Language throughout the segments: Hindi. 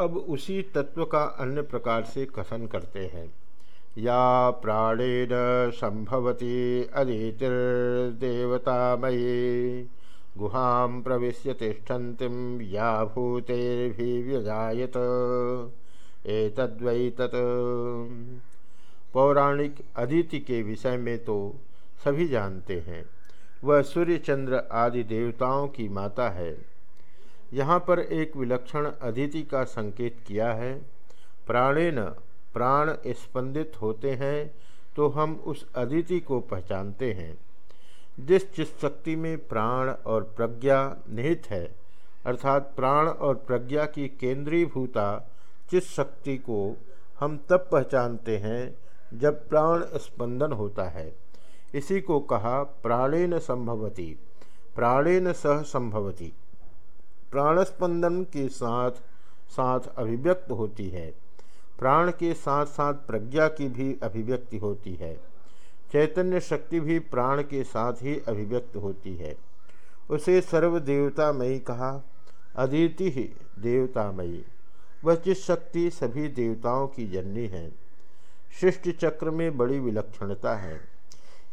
अब उसी तत्व का अन्य प्रकार से कथन करते हैं। या प्राणेन संभवती अदितिर्देवतामयी, गुहां प्रवेश तिष्ठन्तीं या भूतेर्भिव्यजायत। एतद्वै तत् पौराणिक अदिति के विषय में तो सभी जानते हैं। वह सूर्य चंद्र आदि देवताओं की माता है। यहाँ पर एक विलक्षण अदिति का संकेत किया है। प्राणेन प्राण स्पंदित होते हैं तो हम उस अदिति को पहचानते हैं। जिस चित शक्ति में प्राण और प्रज्ञा निहित है, अर्थात प्राण और प्रज्ञा की केंद्रीय भूता चित शक्ति को हम तब पहचानते हैं, जब प्राण स्पंदन होता है। इसी को कहा प्राणेन संभवती, प्राणेन सह संभवती। प्राणस्पंदन के साथ साथ अभिव्यक्त होती है। प्राण के साथ साथ प्रज्ञा की भी अभिव्यक्ति होती है। चैतन्य शक्ति भी प्राण के साथ ही अभिव्यक्त होती है। उसे सर्वदेवतामयी कहा, अदिति ही देवतामयी। वह जिस शक्ति सभी देवताओं की जननी है। सृष्टि चक्र में बड़ी विलक्षणता है।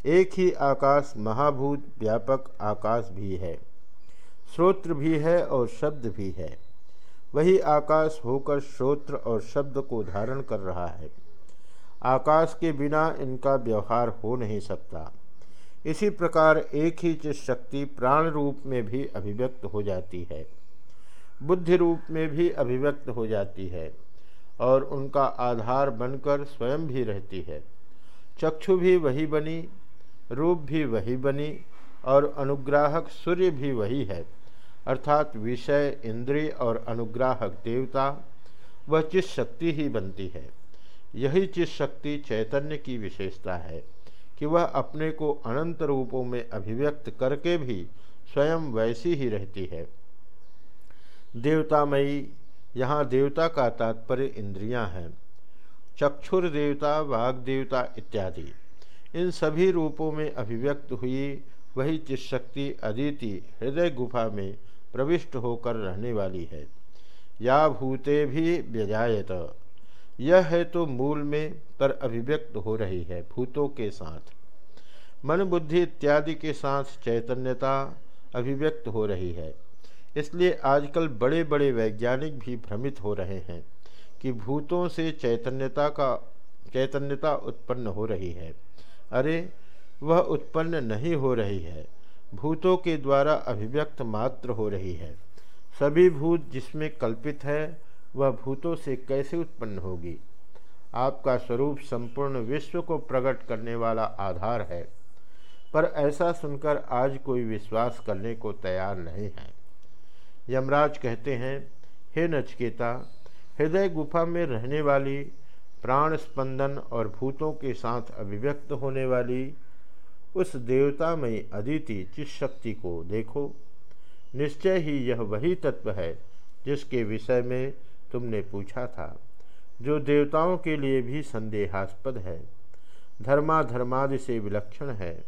एक ही आकाश महाभूत व्यापक आकाश भी है। श्रोत्र भी है और शब्द भी है। वही आकाश होकर श्रोत्र और शब्द को धारण कर रहा है। आकाश के बिना इनका व्यवहार हो नहीं सकता। इसी प्रकार एक ही चित शक्ति प्राण रूप में भी अभिव्यक्त हो जाती है, बुद्धि रूप में भी अभिव्यक्त हो जाती है और उनका आधार बनकर स्वयं भी रहती है। चक्षु भी वही बनी, रूप भी वही बनी और अनुग्राहक सूर्य भी वही है। अर्थात विषय, इंद्रिय और अनुग्राहक देवता, वह चित शक्ति ही बनती है। यही चित शक्ति चैतन्य की विशेषता है कि वह अपने को अनंत रूपों में अभिव्यक्त करके भी स्वयं वैसी ही रहती है। देवतामयी, यहाँ देवता का तात्पर्य इंद्रियाँ हैं। चक्षुर देवता, वाग देवता इत्यादि। इन सभी रूपों में अभिव्यक्त हुई वही चिशक्ति अदिति हृदय गुफा में प्रविष्ट होकर रहने वाली है, या भूते भी व्यजायत। यह है तो मूल में पर अभिव्यक्त हो रही है भूतों के साथ। मन बुद्धि इत्यादि के साथ चैतन्यता अभिव्यक्त हो रही है। इसलिए आजकल बड़े बड़े वैज्ञानिक भी भ्रमित हो रहे हैं कि भूतों से चैतन्यता का, चैतन्यता उत्पन्न हो रही है। अरे वह उत्पन्न नहीं हो रही है। भूतों के द्वारा अभिव्यक्त मात्र हो रही है। सभी भूत जिसमें कल्पित है, वह भूतों से कैसे उत्पन्न होगी? आपका स्वरूप संपूर्ण विश्व को प्रकट करने वाला आधार है। पर ऐसा सुनकर आज कोई विश्वास करने को तैयार नहीं है। यमराज कहते हैं, हे नचकेता, हृदय गुफा में रहने वाली, प्राण स्पंदन और भूतों के साथ अभिव्यक्त होने वाली उस देवता में अदिति जिस शक्ति को देखो, निश्चय ही यह वही तत्व है जिसके विषय में तुमने पूछा था, जो देवताओं के लिए भी संदेहास्पद है। धर्माधर्मादि से विलक्षण है,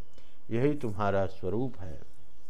यही तुम्हारा स्वरूप है।